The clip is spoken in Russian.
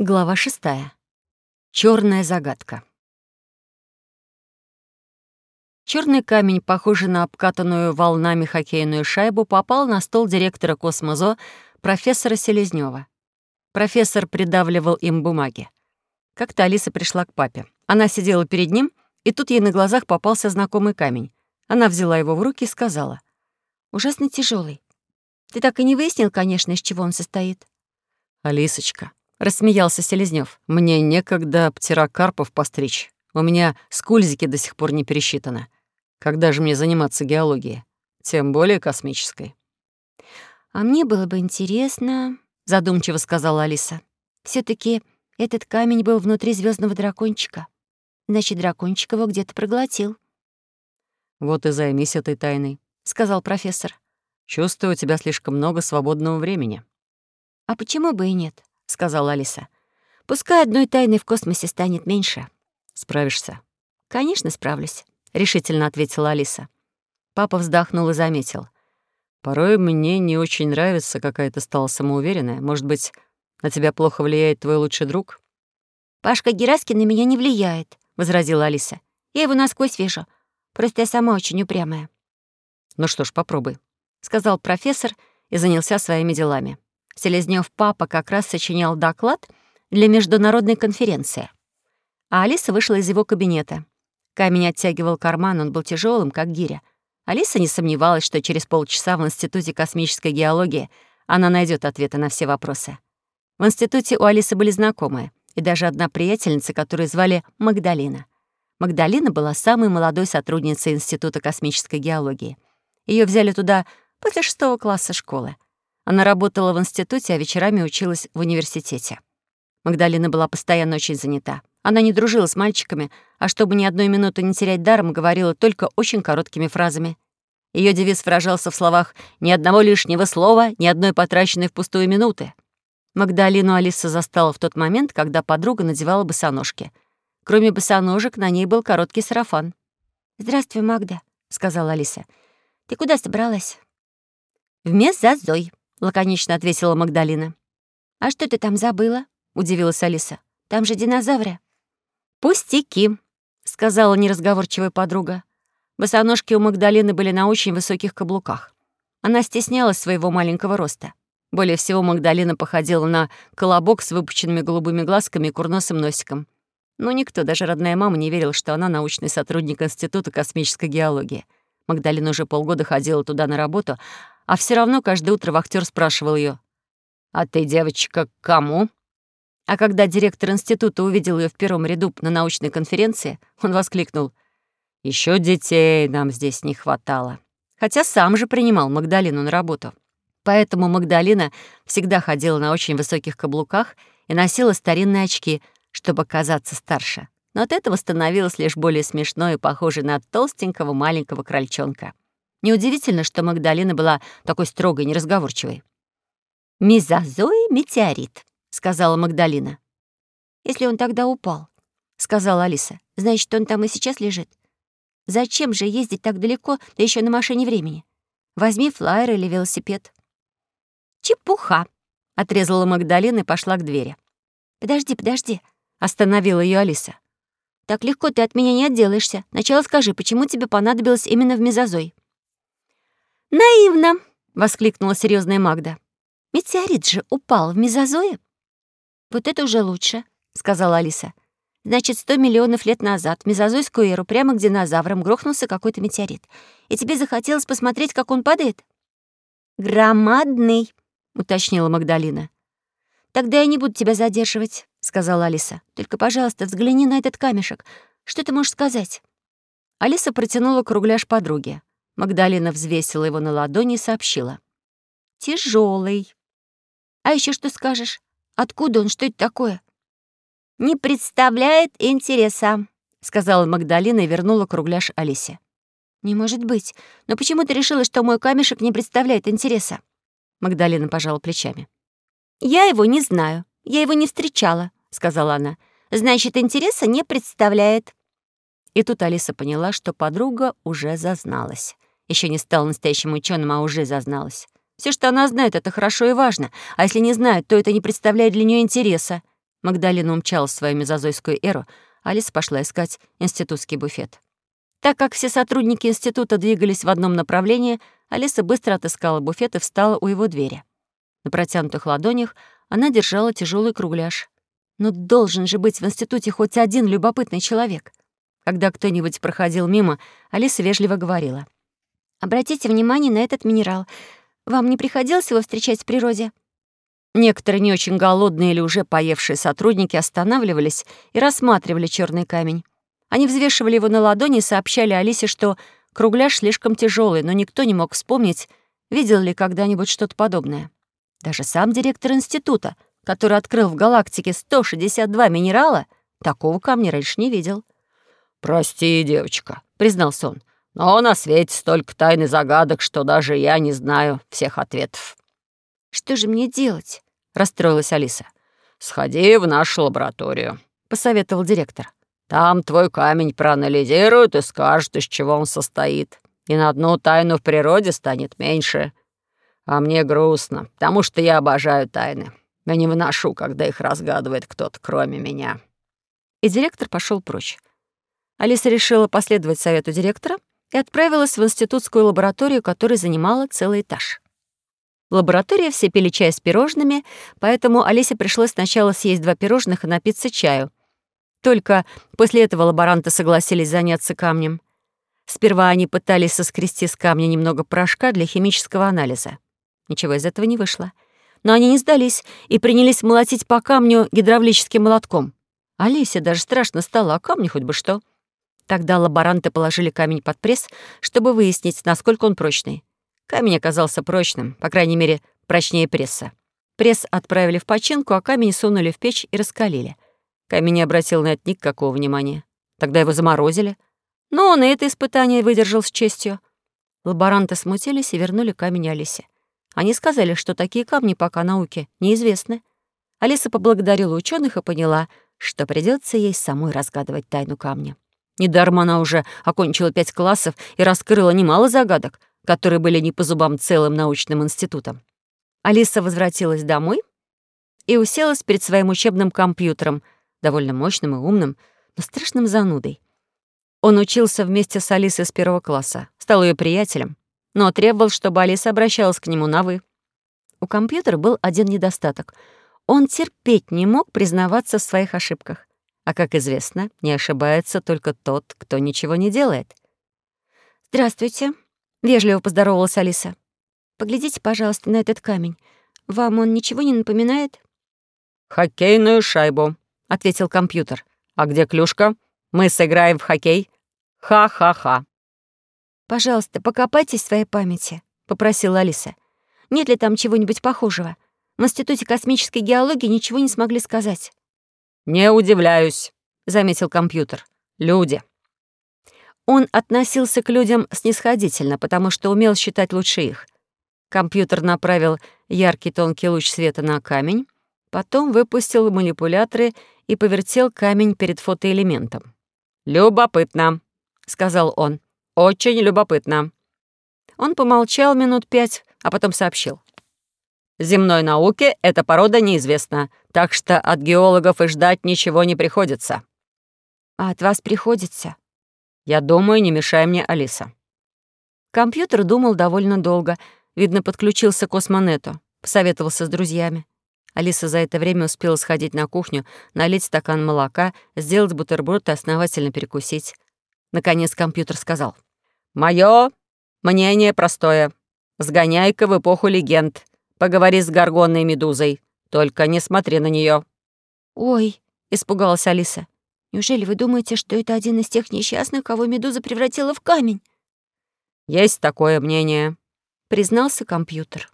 Глава шестая. Черная загадка. Черный камень, похожий на обкатанную волнами хоккейную шайбу, попал на стол директора Космозо профессора Селезнева. Профессор придавливал им бумаги. Как-то Алиса пришла к папе. Она сидела перед ним, и тут ей на глазах попался знакомый камень. Она взяла его в руки и сказала. «Ужасно тяжелый. Ты так и не выяснил, конечно, из чего он состоит?» «Алисочка, — рассмеялся Селезнёв. «Мне некогда птерокарпов постричь. У меня скульзики до сих пор не пересчитаны. Когда же мне заниматься геологией? Тем более космической». «А мне было бы интересно», — задумчиво сказала Алиса. все таки этот камень был внутри звездного дракончика. Значит, дракончик его где-то проглотил». «Вот и займись этой тайной», — сказал профессор. «Чувствую, у тебя слишком много свободного времени». «А почему бы и нет?» — сказала Алиса. «Пускай одной тайны в космосе станет меньше». «Справишься?» «Конечно, справлюсь», — решительно ответила Алиса. Папа вздохнул и заметил. «Порой мне не очень нравится, какая ты стала самоуверенная. Может быть, на тебя плохо влияет твой лучший друг?» «Пашка Гераскин на меня не влияет», — возразила Алиса. «Я его насквозь вижу. Просто я сама очень упрямая». «Ну что ж, попробуй», — сказал профессор и занялся своими делами. Селезнёв папа как раз сочинял доклад для международной конференции. А Алиса вышла из его кабинета. Камень оттягивал карман, он был тяжелым, как гиря. Алиса не сомневалась, что через полчаса в Институте космической геологии она найдет ответы на все вопросы. В институте у Алисы были знакомые, и даже одна приятельница, которую звали Магдалина. Магдалина была самой молодой сотрудницей Института космической геологии. Ее взяли туда после шестого класса школы — она работала в институте, а вечерами училась в университете. Магдалина была постоянно очень занята. Она не дружила с мальчиками, а чтобы ни одной минуты не терять даром, говорила только очень короткими фразами. Ее девиз выражался в словах «ни одного лишнего слова, ни одной потраченной впустую минуты». Магдалину Алиса застала в тот момент, когда подруга надевала босоножки. Кроме босоножек, на ней был короткий сарафан. «Здравствуй, Магда», — сказала Алиса. «Ты куда собралась?» «Вместе за Зой», — лаконично ответила Магдалина. «А что ты там забыла?» — удивилась Алиса. «Там же динозавры». «Пустяки», — сказала неразговорчивая подруга. Босоножки у Магдалины были на очень высоких каблуках. Она стеснялась своего маленького роста. Более всего Магдалина походила на колобок с выпученными голубыми глазками и курносым носиком. Но никто, даже родная мама, не верил, что она научный сотрудник Института космической геологии. Магдалина уже полгода ходила туда на работу, а все равно каждое утро вахтер спрашивал ее: «А ты, девочка, к кому?» А когда директор института увидел ее в первом ряду на научной конференции, он воскликнул. Еще детей нам здесь не хватало». Хотя сам же принимал Магдалину на работу. Поэтому Магдалина всегда ходила на очень высоких каблуках и носила старинные очки, чтобы казаться старше. Но от этого становилось лишь более смешно и похоже на толстенького маленького крольчонка. Неудивительно, что Магдалина была такой строгой, неразговорчивой. «Мезозой метеорит», — сказала Магдалина. «Если он тогда упал», — сказала Алиса, «значит, он там и сейчас лежит. Зачем же ездить так далеко, да еще на машине времени? Возьми флайер или велосипед». «Чепуха», — отрезала Магдалина и пошла к двери. «Подожди, подожди», — остановила ее Алиса. «Так легко ты от меня не отделаешься. Сначала скажи, почему тебе понадобилось именно в мезозой?» «Наивно!» — воскликнула серьезная Магда. «Метеорит же упал в мезозое?» «Вот это уже лучше», — сказала Алиса. «Значит, сто миллионов лет назад в мезозойскую эру прямо к динозаврам грохнулся какой-то метеорит. И тебе захотелось посмотреть, как он падает?» «Громадный», — уточнила Магдалина. «Тогда я не буду тебя задерживать», — сказала Алиса. «Только, пожалуйста, взгляни на этот камешек. Что ты можешь сказать?» Алиса протянула кругляш подруге. Магдалина взвесила его на ладони и сообщила. Тяжелый. А еще что скажешь? Откуда он? Что это такое? Не представляет интереса, сказала Магдалина и вернула кругляш Алисе. Не может быть. Но почему ты решила, что мой камешек не представляет интереса? Магдалина пожала плечами. Я его не знаю. Я его не встречала, сказала она. Значит, интереса не представляет. И тут Алиса поняла, что подруга уже зазналась. Еще не стала настоящим ученым, а уже зазналась. Все, что она знает, это хорошо и важно. А если не знает, то это не представляет для нее интереса. Магдалина умчалась в свою мезозойскую эру, Алиса пошла искать институтский буфет. Так как все сотрудники института двигались в одном направлении, Алиса быстро отыскала буфет и встала у его двери. На протянутых ладонях она держала тяжелый кругляш. Но должен же быть в институте хоть один любопытный человек. Когда кто-нибудь проходил мимо, Алиса вежливо говорила. «Обратите внимание на этот минерал. Вам не приходилось его встречать в природе?» Некоторые не очень голодные или уже поевшие сотрудники останавливались и рассматривали черный камень. Они взвешивали его на ладони и сообщали Алисе, что кругляш слишком тяжелый, но никто не мог вспомнить, видел ли когда-нибудь что-то подобное. Даже сам директор института, который открыл в галактике 162 минерала, такого камня раньше не видел. «Прости, девочка», — признался он, «но на свете столько тайн и загадок, что даже я не знаю всех ответов». «Что же мне делать?» — расстроилась Алиса. «Сходи в нашу лабораторию», — посоветовал директор. «Там твой камень проанализируют и скажут, из чего он состоит. И на одну тайну в природе станет меньше. А мне грустно, потому что я обожаю тайны. Я не выношу, когда их разгадывает кто-то, кроме меня». И директор пошел прочь. Алиса решила последовать совету директора и отправилась в институтскую лабораторию, которая занимала целый этаж. В лаборатории все пили чай с пирожными, поэтому Алисе пришлось сначала съесть два пирожных и напиться чаю. Только после этого лаборанты согласились заняться камнем. Сперва они пытались соскрести с камня немного порошка для химического анализа. Ничего из этого не вышло. Но они не сдались и принялись молотить по камню гидравлическим молотком. Алисе даже страшно стало, а камни хоть бы что. Тогда лаборанты положили камень под пресс, чтобы выяснить, насколько он прочный. Камень оказался прочным, по крайней мере, прочнее пресса. Пресс отправили в починку, а камень сунули в печь и раскалили. Камень не обратил на это никакого внимания. Тогда его заморозили. Но он и это испытание выдержал с честью. Лаборанты смутились и вернули камень Алисе. Они сказали, что такие камни пока науке неизвестны. Алиса поблагодарила ученых и поняла, что придется ей самой разгадывать тайну камня. Недаром она уже окончила пять классов и раскрыла немало загадок, которые были не по зубам целым научным институтом. Алиса возвратилась домой и уселась перед своим учебным компьютером, довольно мощным и умным, но страшным занудой. Он учился вместе с Алисой с первого класса, стал ее приятелем, но требовал, чтобы Алиса обращалась к нему на «вы». У компьютера был один недостаток. Он терпеть не мог признаваться в своих ошибках. А, как известно, не ошибается только тот, кто ничего не делает. «Здравствуйте», — вежливо поздоровалась Алиса. «Поглядите, пожалуйста, на этот камень. Вам он ничего не напоминает?» «Хоккейную шайбу», — ответил компьютер. «А где клюшка? Мы сыграем в хоккей. Ха-ха-ха». «Пожалуйста, покопайтесь в своей памяти», — попросила Алиса. «Нет ли там чего-нибудь похожего? В Институте космической геологии ничего не смогли сказать». «Не удивляюсь», — заметил компьютер. «Люди». Он относился к людям снисходительно, потому что умел считать лучше их. Компьютер направил яркий тонкий луч света на камень, потом выпустил манипуляторы и повертел камень перед фотоэлементом. «Любопытно», — сказал он. «Очень любопытно». Он помолчал минут пять, а потом сообщил. «Земной науке эта порода неизвестна, так что от геологов и ждать ничего не приходится». «А от вас приходится?» Я думаю, не мешай мне, Алиса». Компьютер думал довольно долго. Видно, подключился к космонету. Посоветовался с друзьями. Алиса за это время успела сходить на кухню, налить стакан молока, сделать бутерброд и основательно перекусить. Наконец компьютер сказал. «Моё мнение простое. Сгоняй-ка в эпоху легенд. Поговори с Горгонной Медузой. Только не смотри на неё. «Ой», — испугалась Алиса. Неужели вы думаете, что это один из тех несчастных, кого Медуза превратила в камень?» «Есть такое мнение», — признался компьютер.